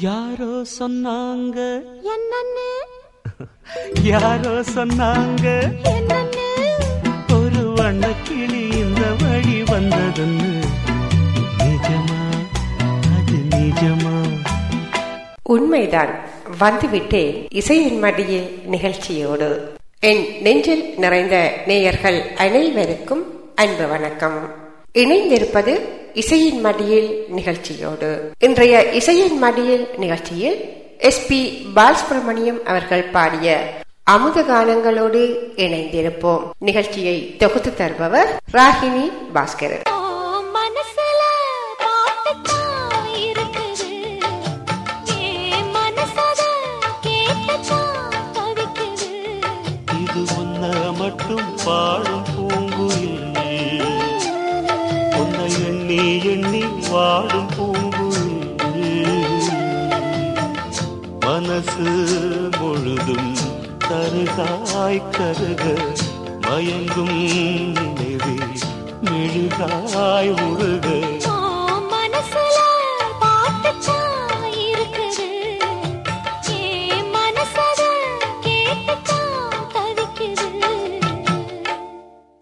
யாரோ சொன்னாங்க? என்னன்னு? யாரோ சொன்னாங்க? என்னன்னு? ஒரு வண்ணக்கிளி இந்த வழி வந்ததுன்னு. நிஜமா? அது நிஜமா? உண்மைதான். வந்துவிட்டேன் இசையின் மடியில் நிகழ்ச்சியோடு. என் நெஞ்சில் நிறைந்த நேயர்கள் அனைவருக்கும் அன்பு வணக்கம். இணைந்திருப்பது இசையின் மடியில் நிகழ்ச்சியோடு. இன்றைய இசையின் மடியில் நிகழ்ச்சியில் எஸ் பி பாலசுப்ரமணியம் அவர்கள் பாடிய அமுத கானங்களோடு இணைந்திருப்போம். நிகழ்ச்சியை தொகுத்து தருபவர் ராகினி பாஸ்கரன். ஓ மனசு முழுதும் கருகாய் கருக மயங்கும் நினைவே மெழுகாய் உருக.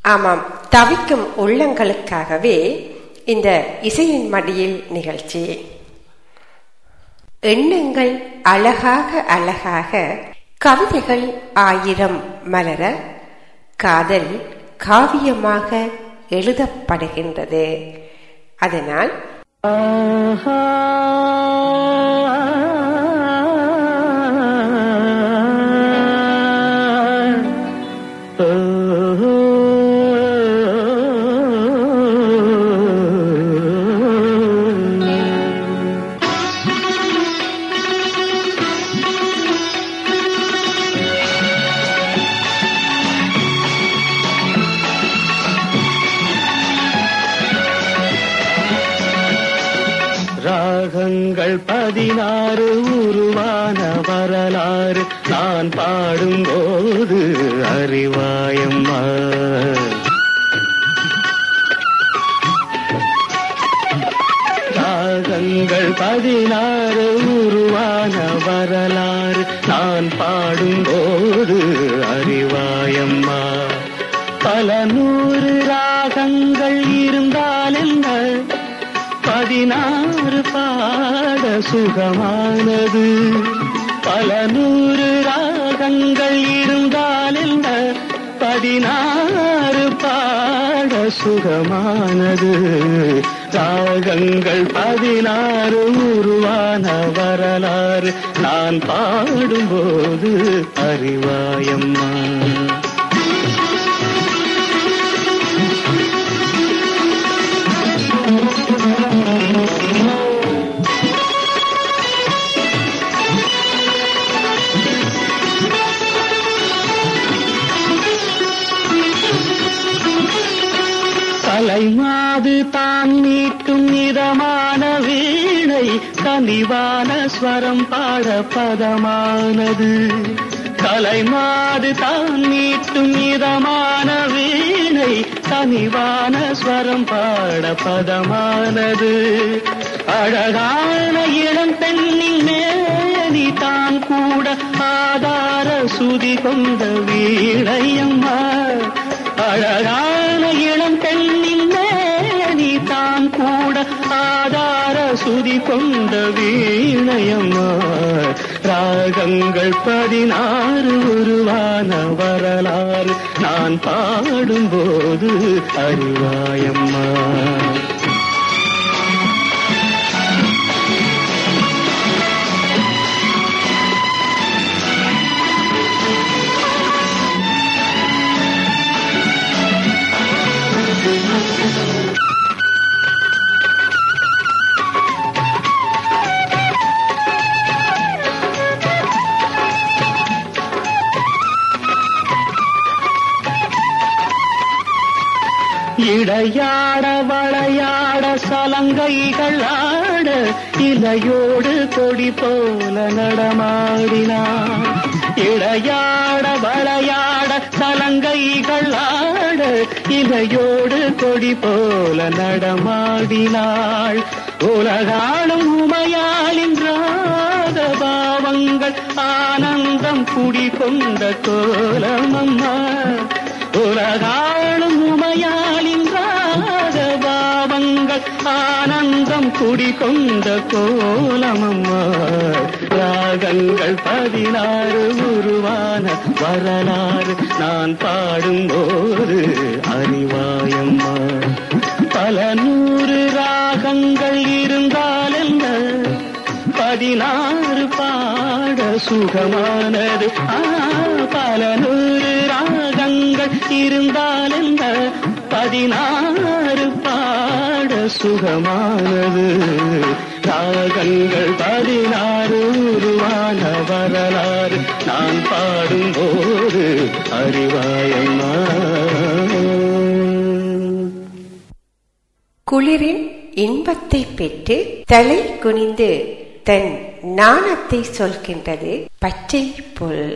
ஆமாம் தவிக்கும் உள்ளங்களுக்காகவே இந்த இசையின் மடியில் நிகழ்ச்சி. எண்ணங்கள் அழகாக அழகாக. கவிதைகள் ஆயிரம் மலர காதல் காவியமாக எழுதப்படுகின்றது. அதனால் ஆஹா. சுதி கொண்ட வீணையம்மா. அழகான இளம் பெண்ணின் நீ தான் கூட ஆதார சுதி கொண்ட வீணையம்மா. ராகங்கள் பதினாறு உருவான வரலாறு நான் பாடும்போது அறிவாயம்மா. இடையாட வளையாட சலங்கைகள் ஆட இலையோடு கொடி போல நடமாடினான். இடையாட வளையாட சலங்கைகள் ஆட இலையோடு கொடி போல நடமாடினாள். உலகாலும் உலகாளும் பாவங்கள் ஆனந்தம் குடி குடிகொண்ட கோலமம்மா. உலகாளும் உமையாளின் ராஜபாவங்கள் ஆனந்தம் குடிகொண்ட கோலமம்மா. ராகங்கள் பதினாறு உருவான வரலாறு நான் பாடும் பாடும்போது அறிவாயம்மா. பல நூறு ராகங்கள் இருந்தால் என்ன? பதினாறு பாட சுகமானது. பல நூறு இருந்தால் இந்த பதினாறு பாட சுகமானது. ராகங்கள் பதினாறு உருவான வரலாறு. நான் பாடும்போது அறிவாயம்மா குளிரின் இன்பத்தை பெற்று தலை குனிந்து தன் நாணத்தை சொல்கின்றது பச்சை புல்.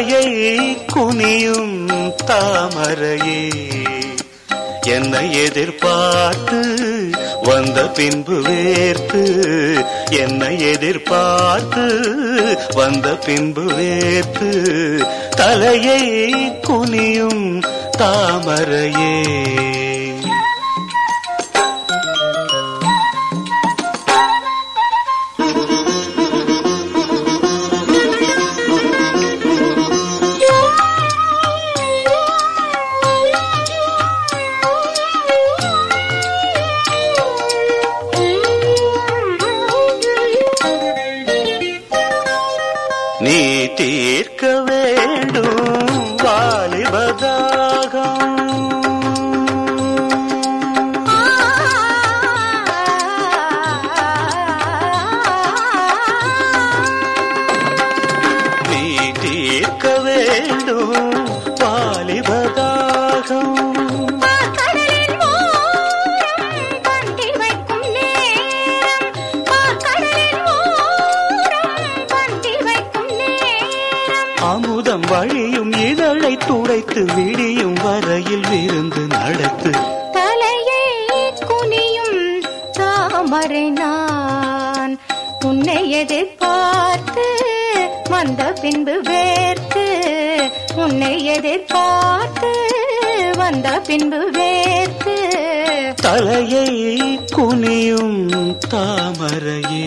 தலையை குனியும் தாமரையே. என்னை எதிர்பார்த்து வந்த பின்பு வேர்த்து என்னை எதிர்பார்த்து வந்த பின்பு வேர்த்து தலையை குனியும் தாமரையே. पदागम् உன்னை எதிர்பார்த்து வந்த பின்பு வேர்த்து தலையை குனியும் தாமரையே.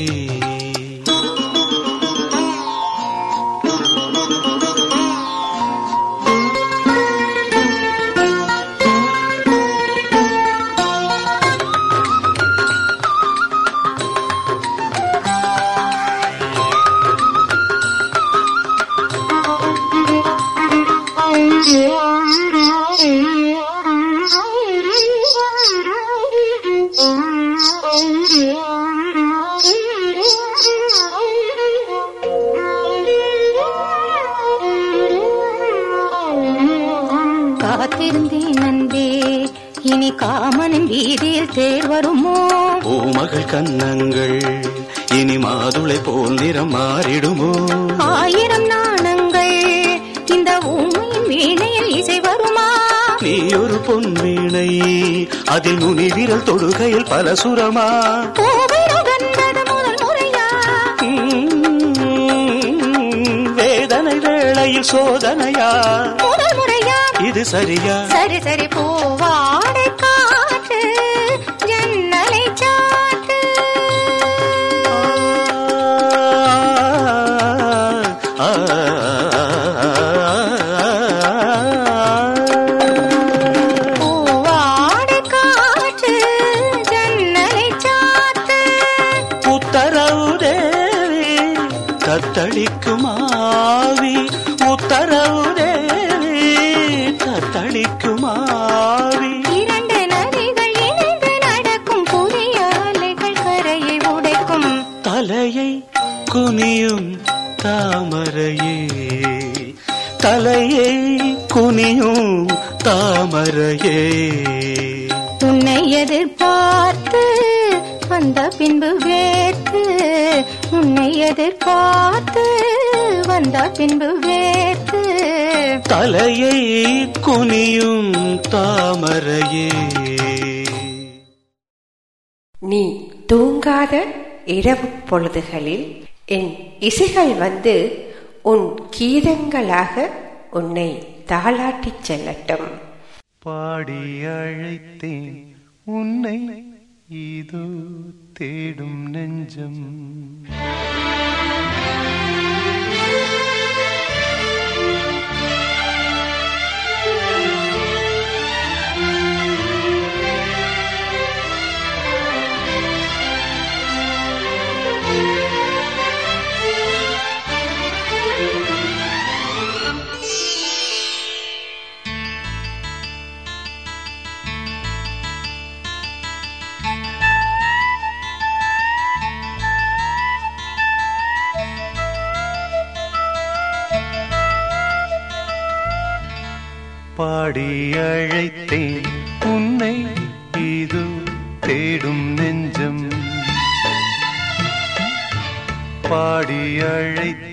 சுரமா வேதனை வேளையில் சோதனையா? இது சரியா? சரி சரி பூவாடை. தலையை குனியும் தாமரையே. உன்னை எதிர்பார்த்து வந்த பின்பு வேர்த்து உன்னை எதிர்பார்த்து வந்த பின்பு வேர்த்து தலையை குனியும் தாமரையே. நீ தூங்காத இரவு பொழுதுகளில் என் இசைகள் வந்து உன் கீதங்களாக உன்னை தாளாட்டிச் செல்லட்டும். பாடி அழைத்தேன் உன்னை இதோ தேடும் நெஞ்சம். பாடி அழைத்தேன். உன்னை இது தேடும் நெஞ்சம். பாடி அழைத்தேன்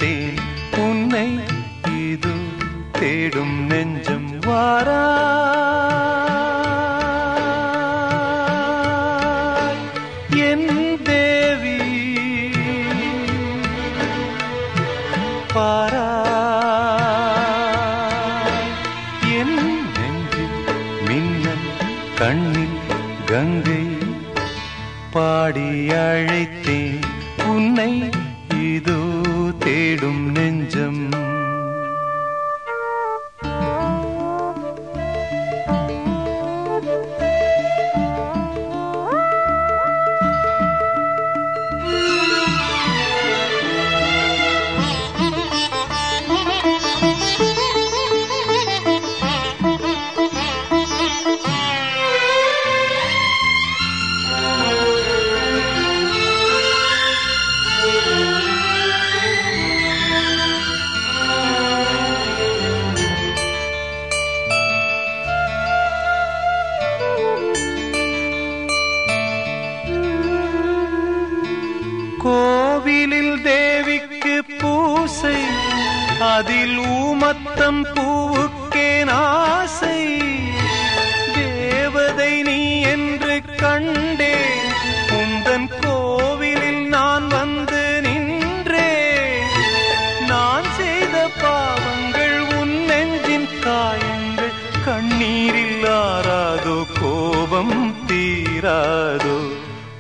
பாடாதோ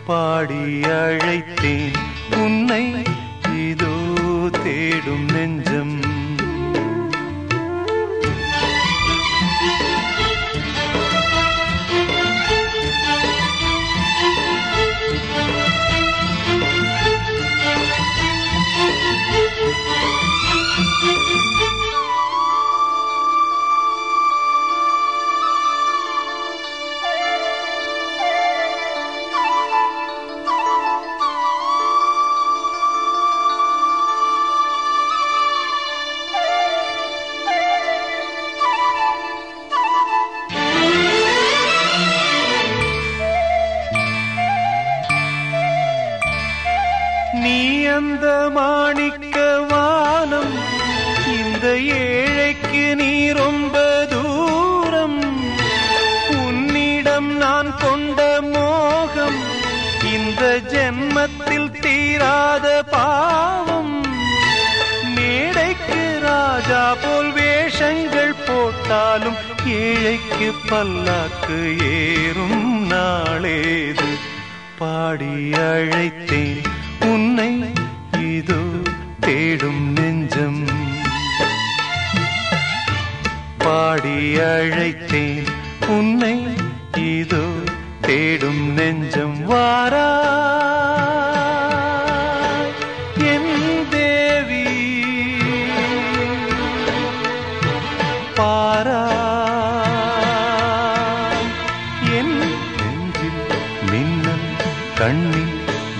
பாடி அழைத்த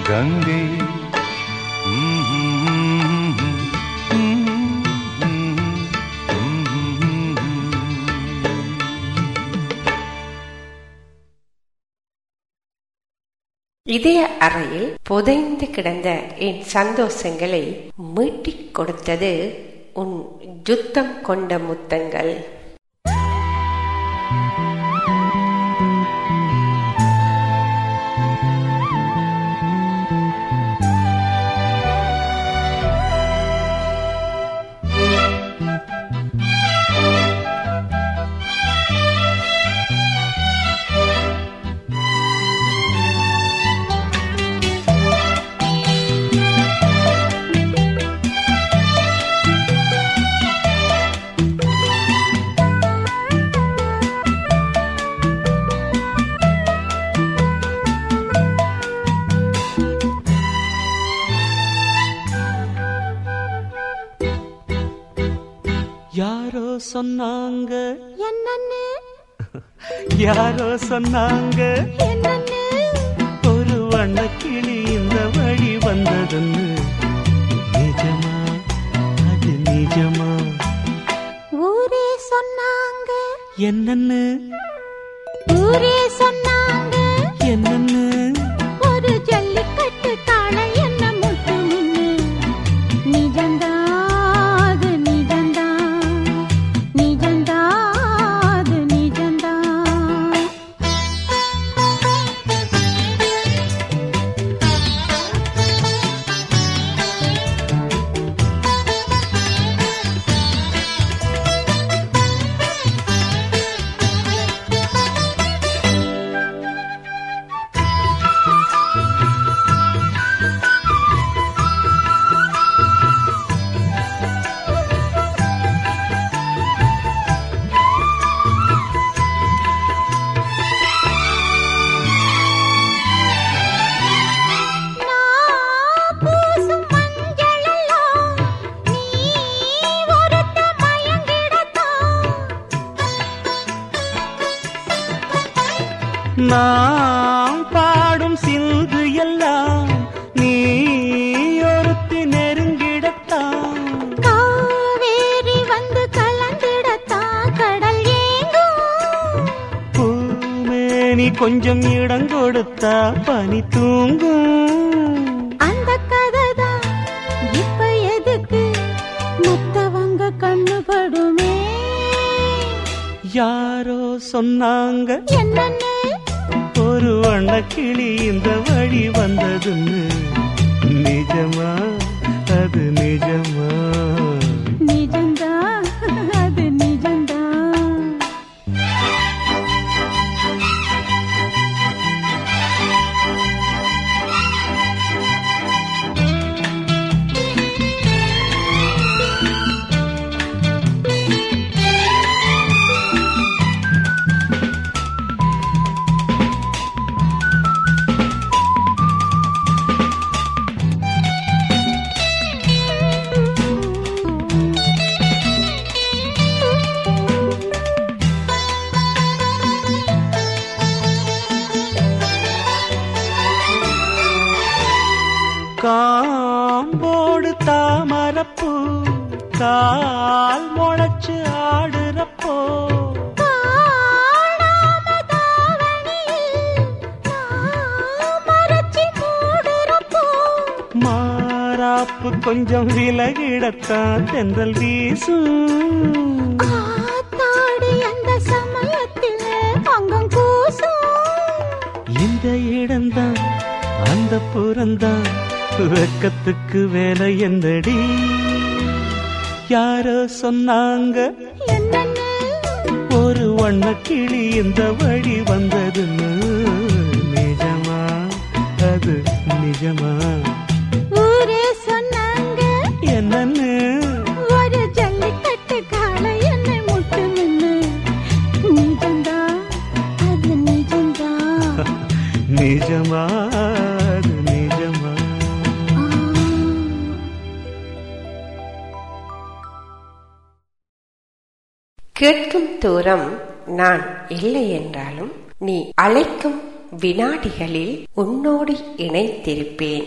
கங்கை. இதய அறையில் புதைந்து கிடந்த என் சந்தோஷங்களை மீட்டிக் கொடுத்தது உன் ஜுத்தம் கொண்ட முத்தங்கள். யாரோ சொன்னாங்க? ஒரு வண்ண கிளி இந்த வழி வந்ததுன்னு. நிஜமா? அது நிஜமா? ஊரே சொன்னாங்க. என்னன்னு? ஊரே சொன்னாங்க. పనితో தாமரப்பூ கால் முளைச்சு ஆடுறப்போ. மாறாப்பு கொஞ்சம் விலகிடத்தான் தென்றல் வீசும். அந்த சமயத்தில் அங்கம் கூசும். இந்த இடம்தான் அந்த புறந்தான் வெக்கத்துக்கு வேலை என்னடி? யாரோ சொன்னாங்க? ஒரு வண்ண கிளி இந்த வழி வந்ததுன்னு. நிஜமா? அது நிஜமா? கேட்கும் தூரம் நான் இல்லை என்றாலும் நீ அழைக்கும் வினாடிகளில் உன்னோடு இணைத்திருப்பேன்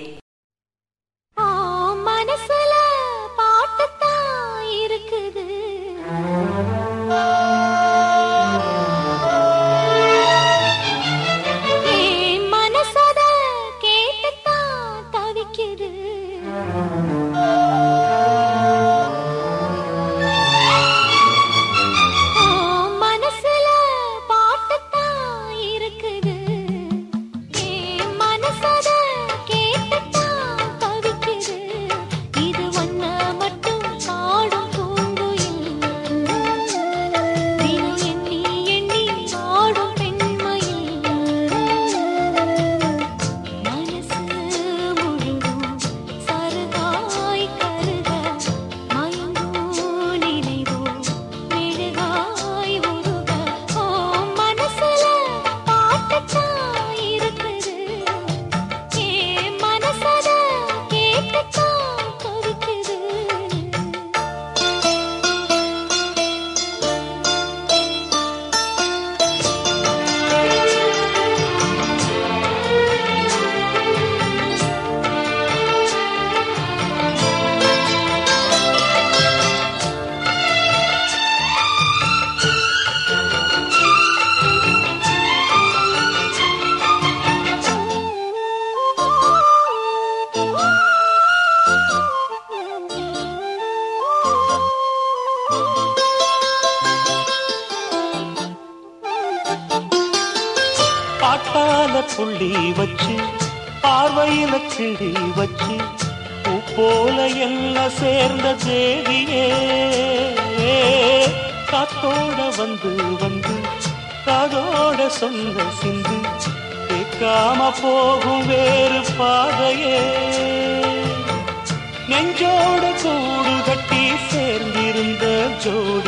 Joe.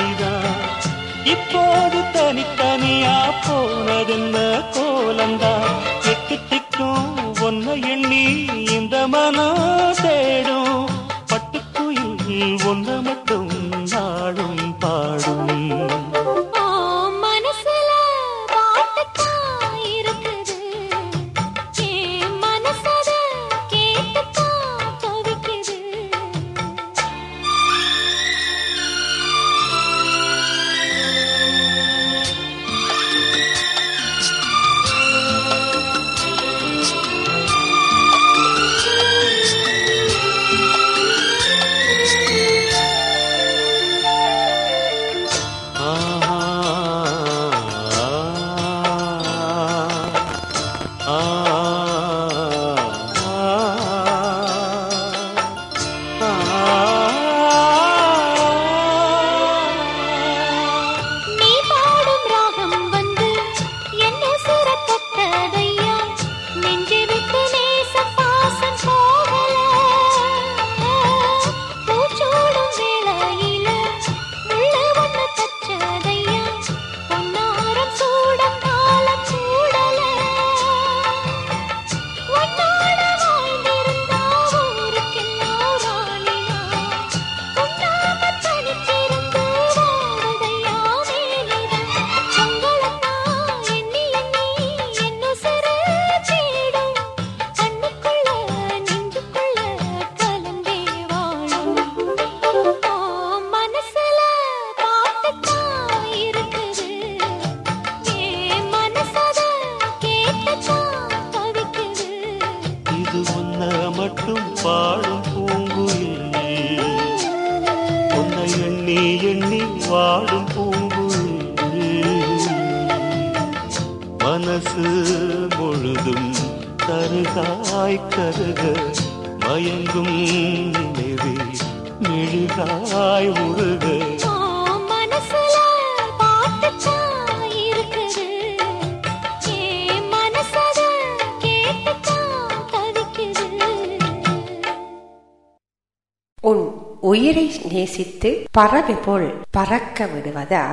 உயிரை நேசித்து பறவை போல் பறக்க விடுவதா?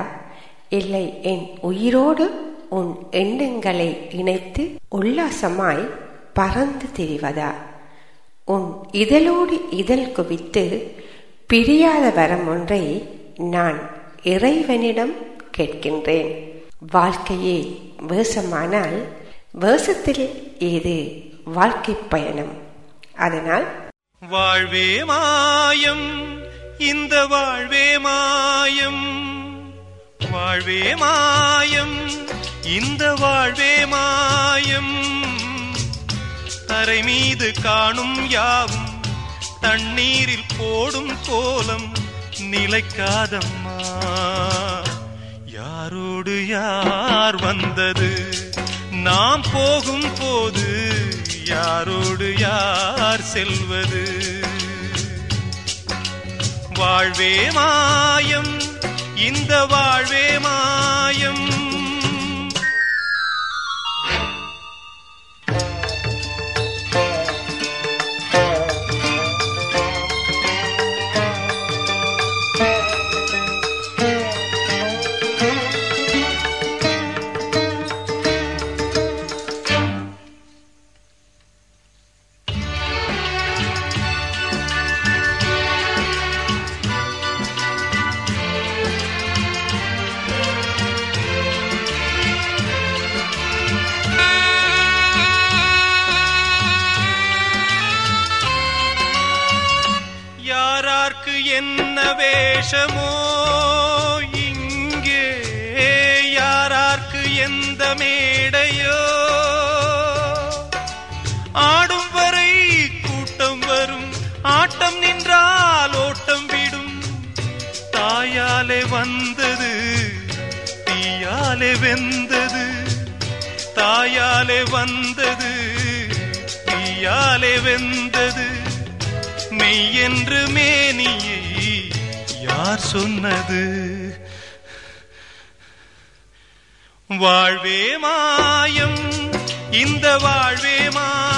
இல்லை என் உயிரோடு உன் எண்ணங்களை இணைத்து உல்லாசமாய் பறந்து திரிவதா? உன் இதழோடு இதழ் குவித்து பிரியாத வரம் ஒன்றை நான் இறைவனிடம் கேட்கின்றேன். வாழ்க்கையே வேஷமானால் வேஷத்தில் ஏது வாழ்க்கை பயணம்? அதனால் வாழ்வே மாயம் இந்த வாழ்வே மாயம். வாழ்வே மாயம் இந்த வாழ்வே மாயம். தரை மீது காணும் யாவும் தண்ணீரில் போடும் கோலம் நிலைக்காதம்மா. யாரோடு யார் வந்தது? நாம் போகும் போது யாரோடு யார் செல்வது? வாழ்வே மாயம் இந்த வாழ்வே மாயம். வேஷமோ இங்கே யாரார்க்கு எந்த மேடையோ? ஆடும் வரை கூட்டம் வரும் ஆட்டம் நின்றால் ஓட்டம் விடும். தாயாலே வந்தது தீயாலே வெந்தது. தாயாலே வந்தது தீயாலே வெந்தது. மெய்யென்று மேனியே யார் சொன்னது? வாழ்வே மாயம் இந்த வாழ்வே மாயம்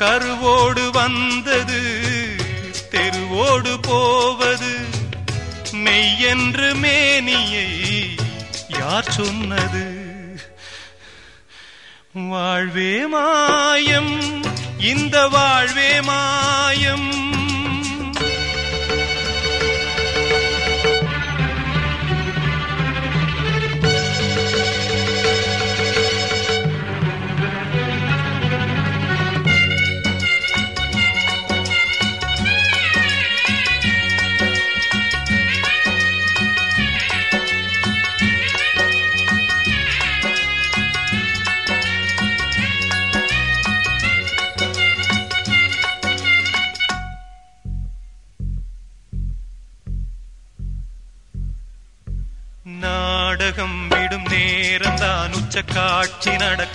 கருவோடு வந்தது தெருவோடு போவது. மெய்யென்று மேனியை யார் சொன்னது? வாழ்வே மாயம் இந்த வாழ்வே மாயம்.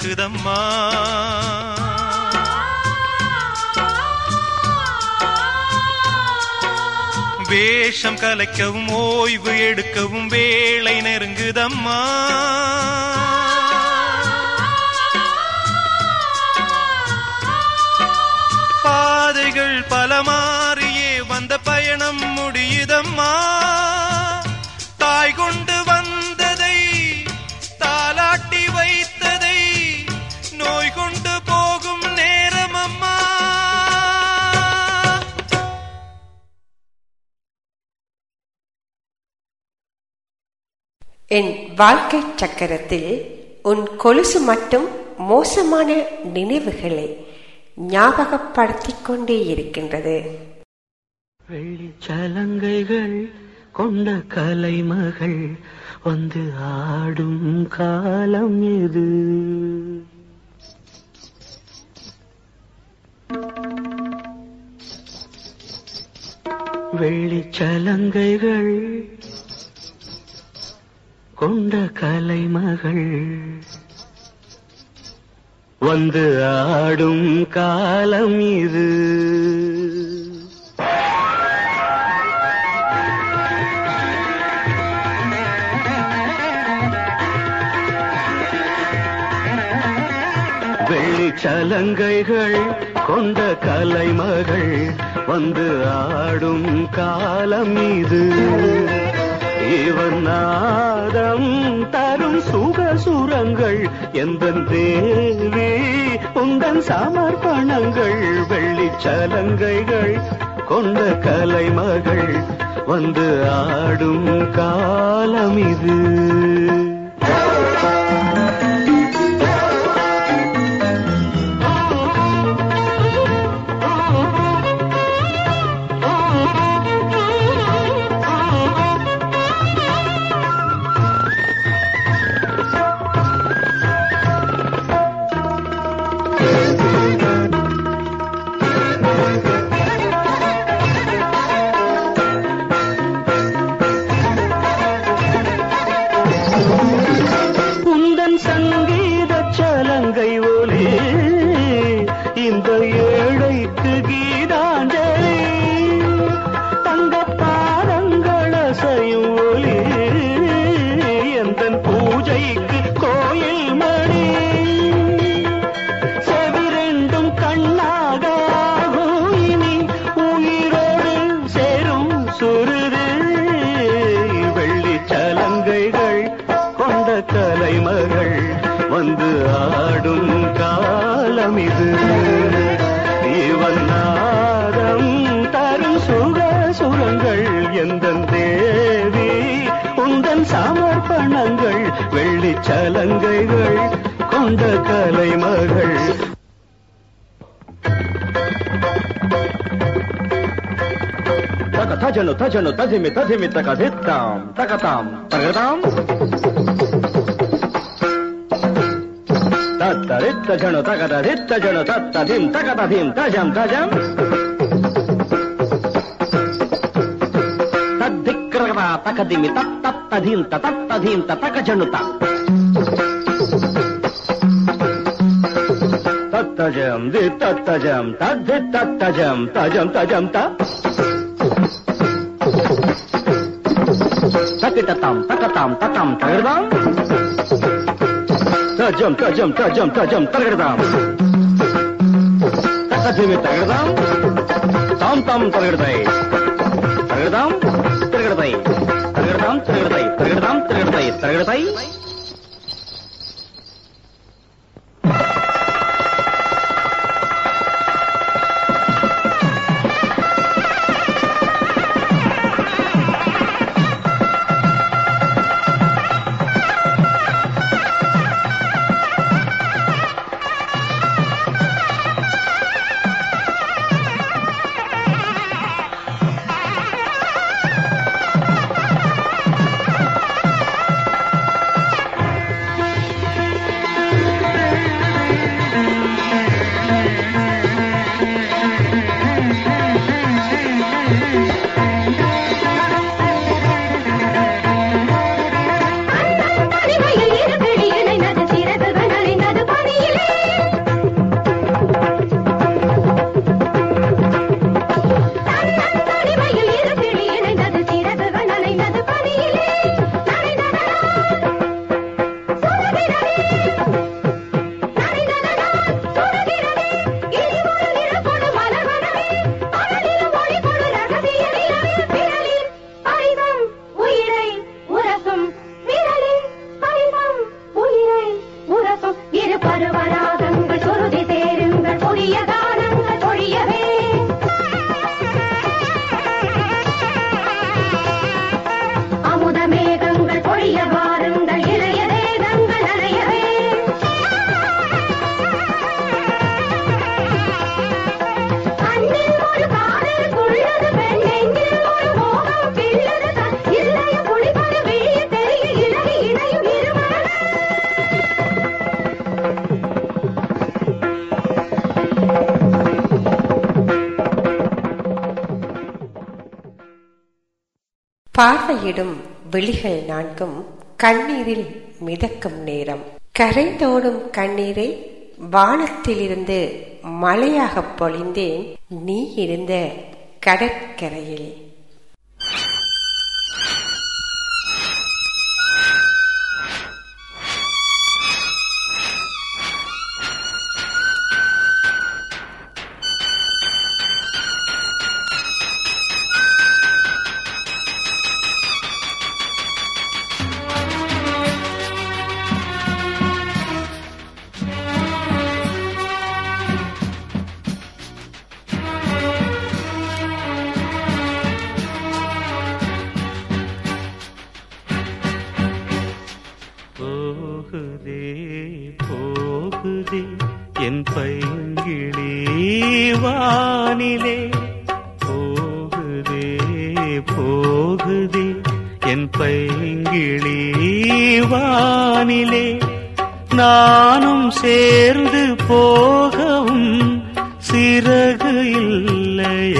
காட்சி வேஷம் கலைக்கவும் ஓய்வு எடுக்கவும் வேலை நெருங்குதம்மா. பாதைகள் பல மாறியே வந்த பயணம் முடியுதம்மா. என் வாழ்க்கை சக்கரத்தில் உன் கொலுசு மட்டும் மோசமான நினைவுகளை ஞாபகப்படுத்திக் கொண்டே இருக்கின்றது வெள்ளிச்சலங்கைகள் கொண்ட கலைமகள் வந்து ஆடும் காலம் இது. வெள்ளிச்சலங்கைகள் கொண்ட கலைமகள் வந்து ஆடும் காலம் இது. வெள்ளிச்சலங்கைகள் கொண்ட கலைமகள் வந்து ஆடும் காலம் இது. இவன் நாதம் தரும் சுகசுரங்கள் எந்த தேவி உந்தன் சமர்ப்பணங்கள் வெள்ளி சலங்கைகள் கொண்ட கலைமகள் வந்து ஆடும் காலம் இது உந்தன் சமர்ப்பணங்கள் வெள்ளி சலங்கைகள் கொண்ட கலைமகள் తక తజను తజను తజిమి తజిమి తక దిత్తాం తకతాం తగదాం తత్తరిత్త జను తగద దిత్త జను తత్త ధిం తగద ధిం తజం తజం తద్దిక్రగద తకదిమి తత్తత్త ధీంత తత్త తక జనుత. తత్తజం ది తత్తజం తద్ది తత్తజం తజం తజం త. తకిటతాం తకతాం తతాం తగడదాం. తజం తజం తజం తజం తగడదాం. తకధిమి తగడదాం. తాం తాం తగడదాయి తగడదాం. తిరగడతాయి. తిరగడతాం తిరగడతాయి. తిరగడతాం తిరగడతాయి. తిరగడతాయి. பார்வையிடும் விழிகள் நான்கும் கண்ணீரில் மிதக்கும் நேரம். கரைந்தோடும் கண்ணீரை வானத்திலிருந்து மழையாக பொழிந்தேன். நீ இருந்த கடற்கரையில். போகுதே என் பைங்கிளி வானிலே. போகுதே போகுதே என் பைங்கிளி வானிலே. நானும் சேர்ந்து போகவும் சிறகு இல்லையே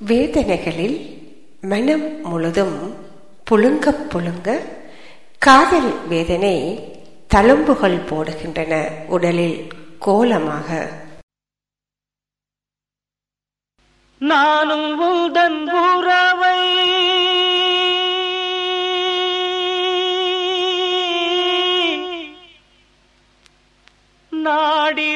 வேதனைகளில் மனம் முழுதும் புழுங்க புழுங்க காதல் வேதனை தழும்புகள் போடுகின்றன உடலில் கோலமாக. நானும் உந்தன் உறவை நாடி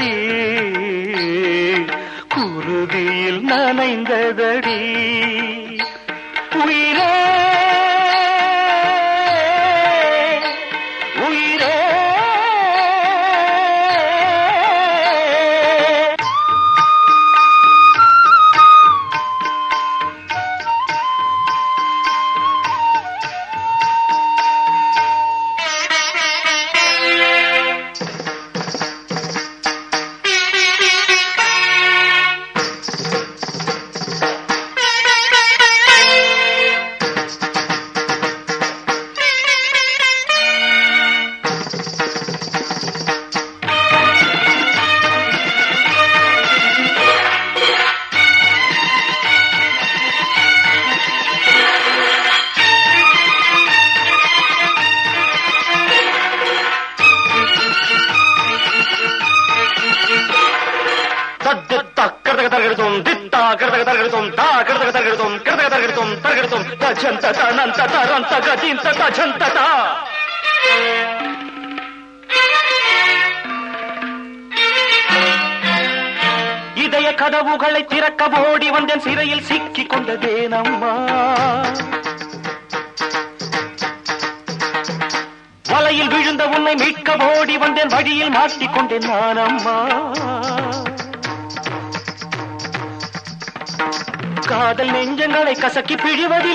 நனைந்ததடி குருதியில் நனைந்ததடி. உயிரே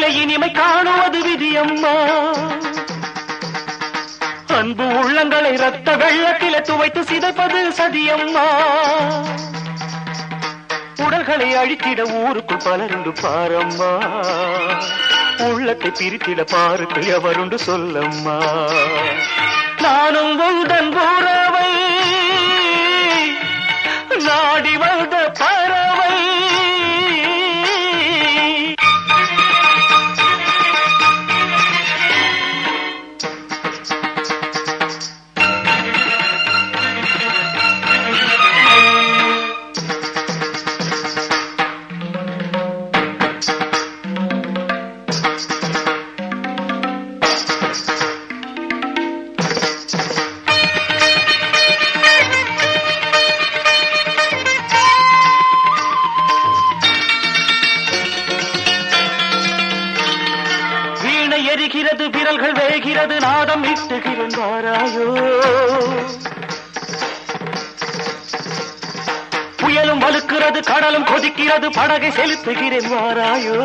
பிழிவதில்லை இனிமை காணுவது விதியம்மா. அன்பு உள்ளங்களை ரத்த வெள்ளத்தில துவைத்து சிதைப்பது சதியம்மா. உடல்களை அழித்திட ஊருக்குள் பலருண்டு பாரம்மா. உள்ளத்தை பிரித்திட பாருக்கு எவருண்டு சொல்லம்மா. நானும் உந்தன் உறவை நாடி வந்த பறவை. கடலும் படகை செலுத்துகிறேன் வாராயோ.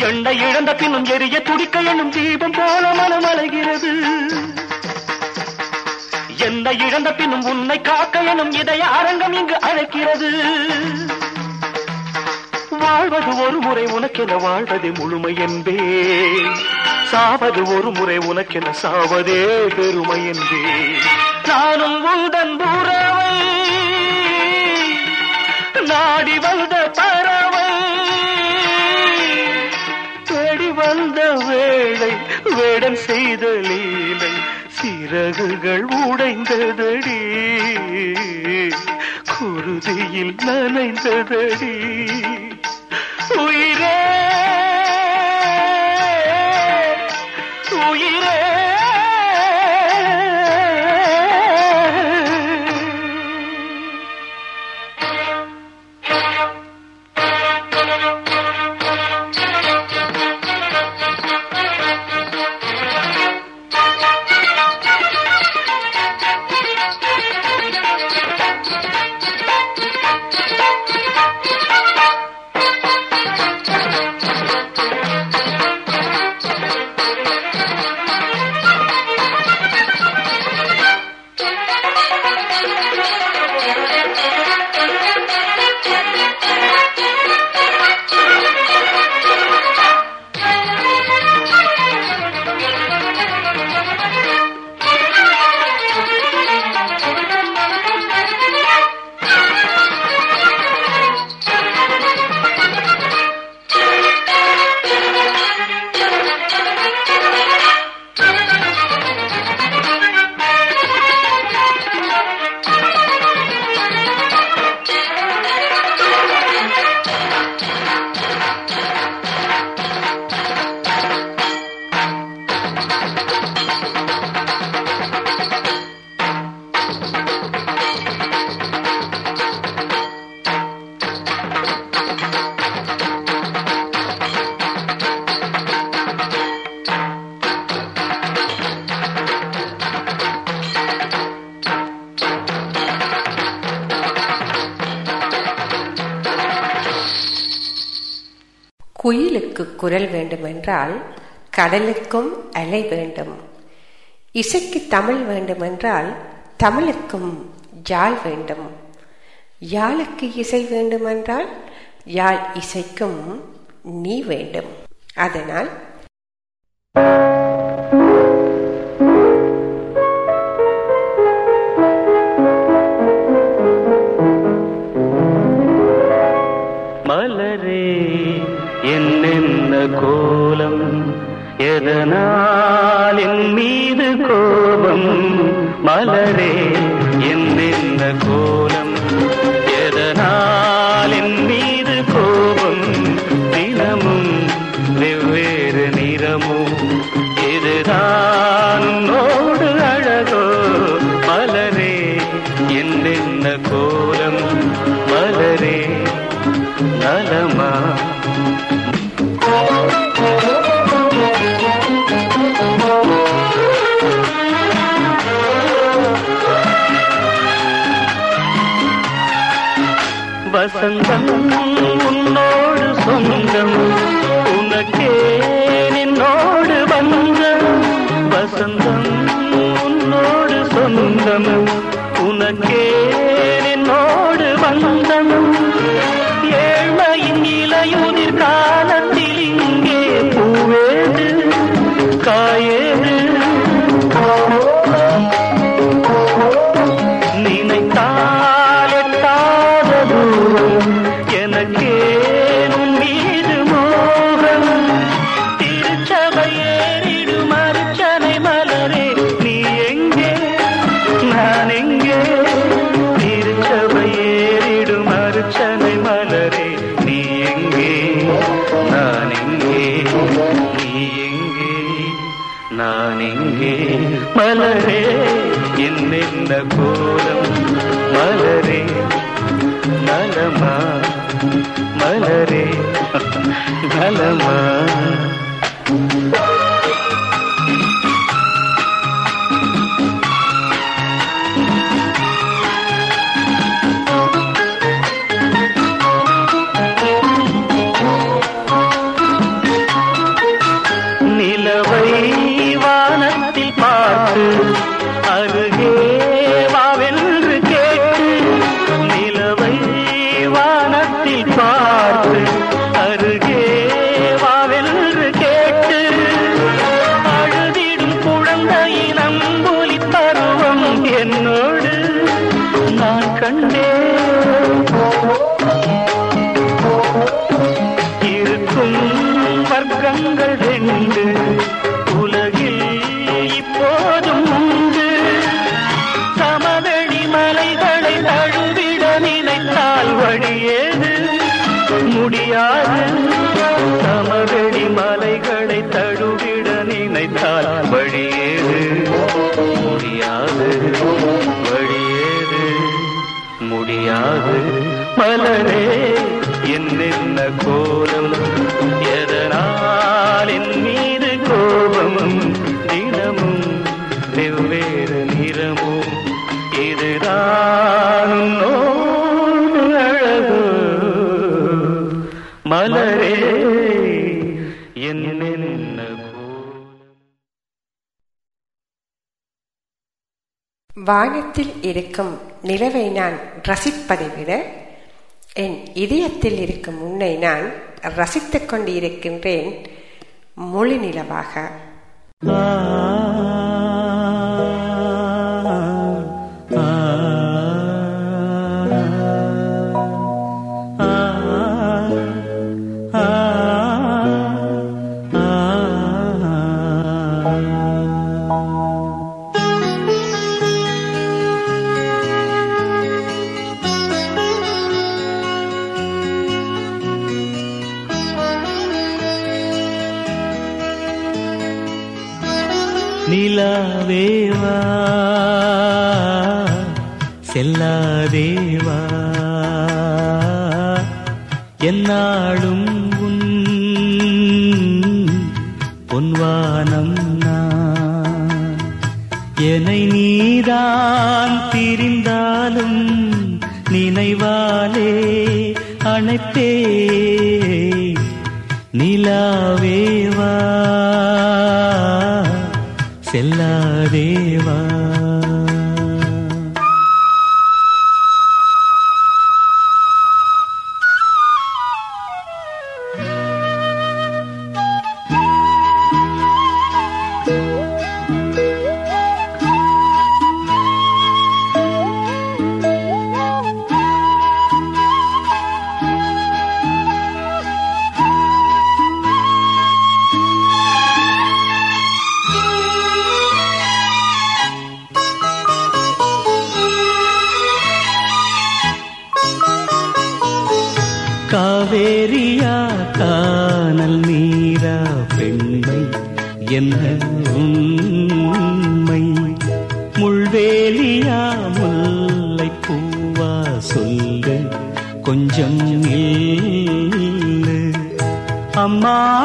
எண்ணெய் இழந்த பின்னும் எரிய துடிக்க எண்ணும் தீபம் போல மனம் அலைகிறது. என்னை இழந்த பின்னும் உன்னை காக்க எனும் இதய அரங்கம் இங்கு அழைக்கிறது. வாழ்வது ஒரு முறை உனக்கென வாழ்வது முழுமை என்பே. சாவது ஒரு முறை உனக்கென சாவதே பெருமை என்றே நானும் உந்தன் உறவை நாடி வந்த பறவை. தேடி வந்த வேளை வேடம் செய்த லீலை சிறகுகள் உடைந்ததடி. குருதியில் நனைந்ததடி. குரல் வேண்டுமென்றால் கடலுக்கும் அலை வேண்டும். இசைக்கு தமிழ் வேண்டுமென்றால் தமிழுக்கும் யாழ் வேண்டும். யாழுக்கு இசை வேண்டுமென்றால் யாழ் இசைக்கும் நீ வேண்டும். அதனால் అలరే బలమా இருக்கும் நிலவை நான் ரசிப்பதை விட என் இதயத்தில் இருக்கும் உன்னை நான் ரசித்து கொண்டு மொழி நிலவாக.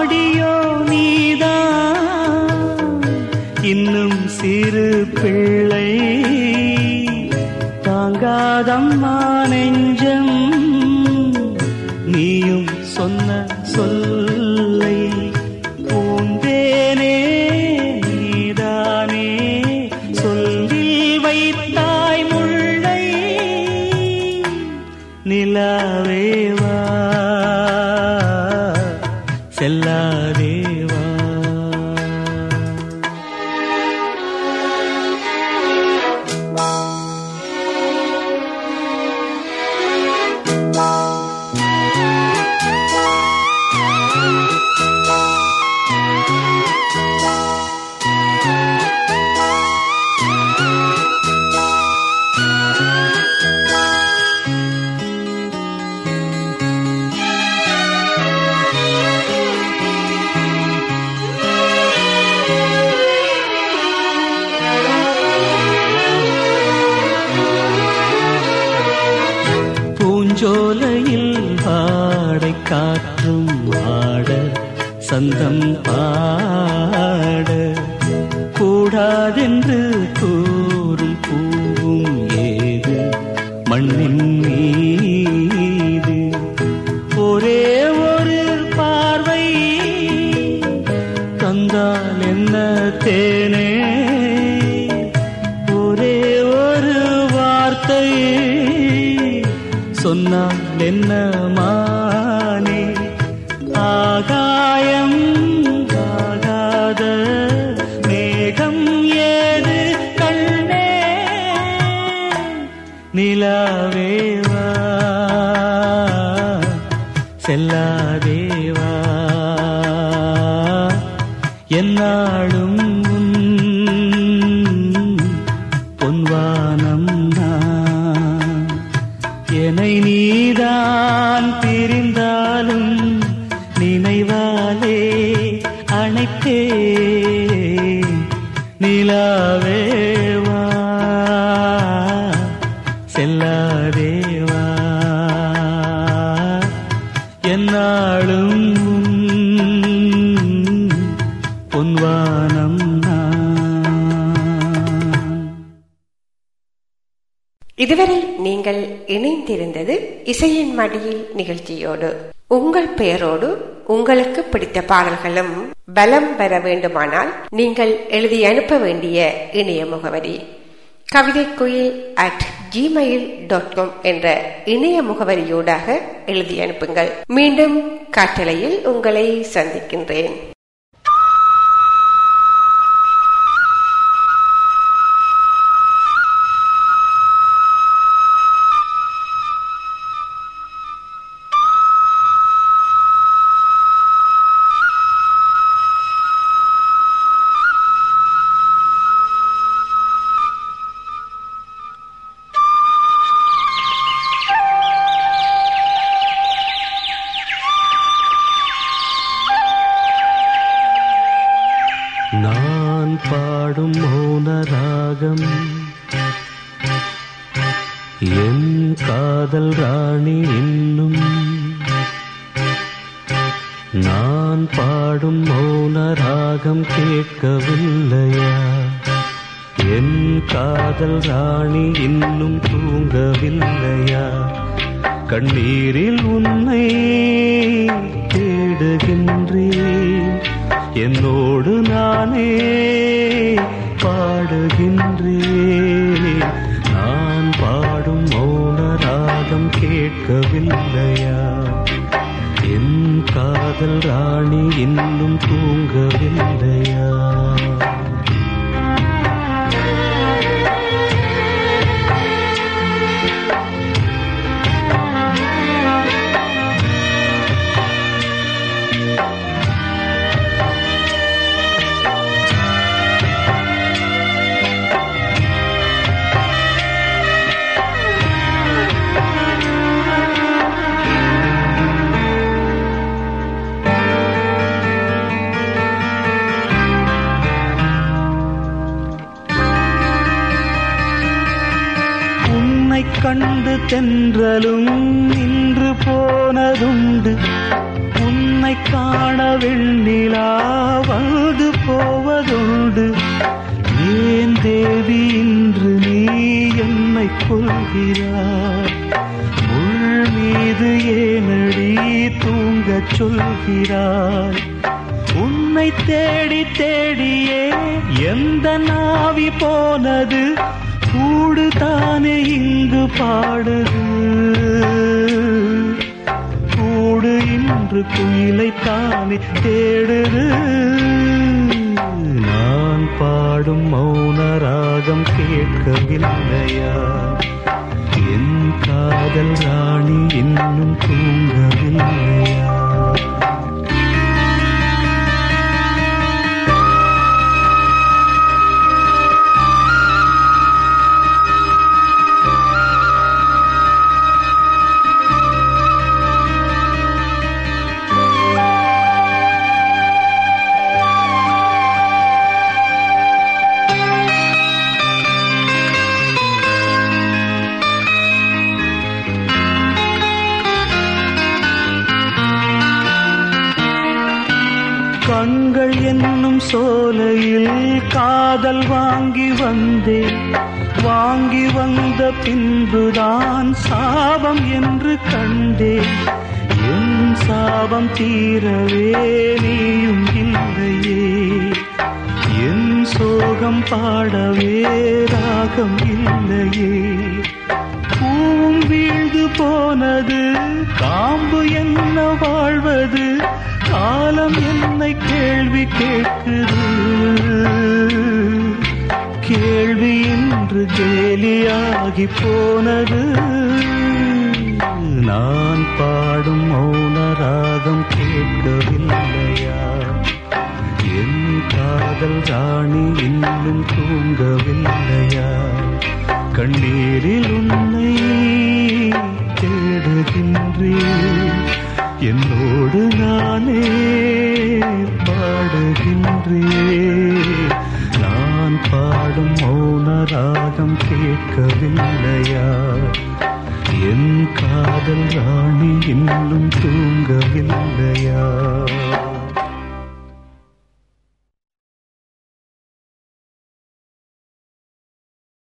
ஆடியோ நீதான். இன்னும் சிறு பிள்ளை. தாங்காதம்மா நெஞ்சம். நீயும் சொன்ன சொல்ல தேவா செல்லா தேவா என்னாலும் இதுவரை நீங்கள் இணைந்திருந்தது இசையின் மடியில் நிகழ்ச்சியோடு. உங்கள் பெயரோடு உங்களுக்கு பிடித்த பாடல்களும் பலம் பெற வேண்டுமானால் நீங்கள் எழுதி அனுப்ப வேண்டிய இணைய முகவரி கவிதை குயில் அட் ஜிமெயில் டாட் காம் என்ற இணைய முகவரியூடாக எழுதி அனுப்புங்கள். மீண்டும் காட்டலையில் உங்களை சந்திக்கின்றேன். இல்லையா? என் காதல் ராணி இன்னும் தூங்கவில்லையா? கண்ணீரில் உன்னை தேடுகின்றேன். என்னோடு நானே பாடுகின்றேன். நான் பாடும் மௌன ராகம் கேட்கவில்லையா? என் காதல் ராணி இன்னும் தூங்கவில்லையா? கண்டு தென்றலும் நின்று போனதுண்டு. உன்னை காண வெண்ணிலா வந்து போவதுண்டு. ஏன் தேவி இன்று நீ என்னை கொள்கிறாய்? உள் மீது ஏனடி தூங்கச் சொல்கிறாய்? உன்னை தேடி தேடியே எந்த நாவி போனது? கூடு தானே இங்கு பாடுது. கூடு இன்று குயிலை தானே தேடுது. நான் பாடும் மௌன ராகம் கேட்கவில்லையா? என் காதல் ராணி இன்னும் தூங்கவில்லை.